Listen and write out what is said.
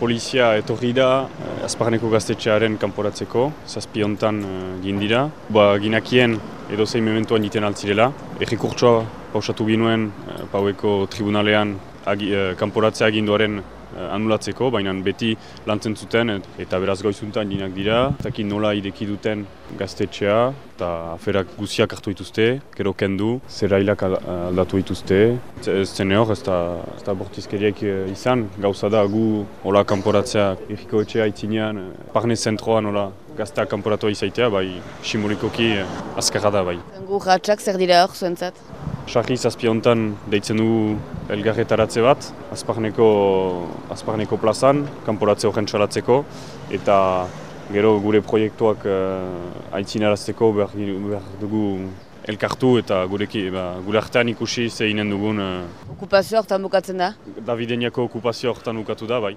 Polizia etorri da eh, Azparneko gaztetxearen kanporatzeko, zazpi hontan eh, gindira. Ba, ginakien edo zein mementuan jiten altzirela. Errikurtsoa pausatu ginuen eh, paueko tribunalean agi, eh, kanporatzea aginduaren eh, anulatzeko, baina beti lantzen zuten et- eta beraz goizuntan ginak dira. Taki nola ideki duten gaztetxea eta aferak guziak hartu dituzte, gero kendu, zerailak al- aldatu dituzte. Ez- Ez zen hor, ez da, bortizkeriek eh, izan, gauza da gu hola kanporatzea irriko etxea itzinean, eh, parne zentroan hola gazteak kanporatu izaitea, bai simbolikoki eh, azkarra da bai. Gu ratxak zer dira hor zuentzat? Sarri zazpi hontan deitzen du elgarretaratze bat, azparneko, azparneko plazan, kanporatze horren salatzeko, eta gero gure proiektuak uh, aitzinarazteko behar, behar dugu elkartu eta gureki, ba, gure artean ikusi zeinen dugun uh, Okupazio hortan bukatzen da? Davideniako okupazio hortan ukatu da, bai.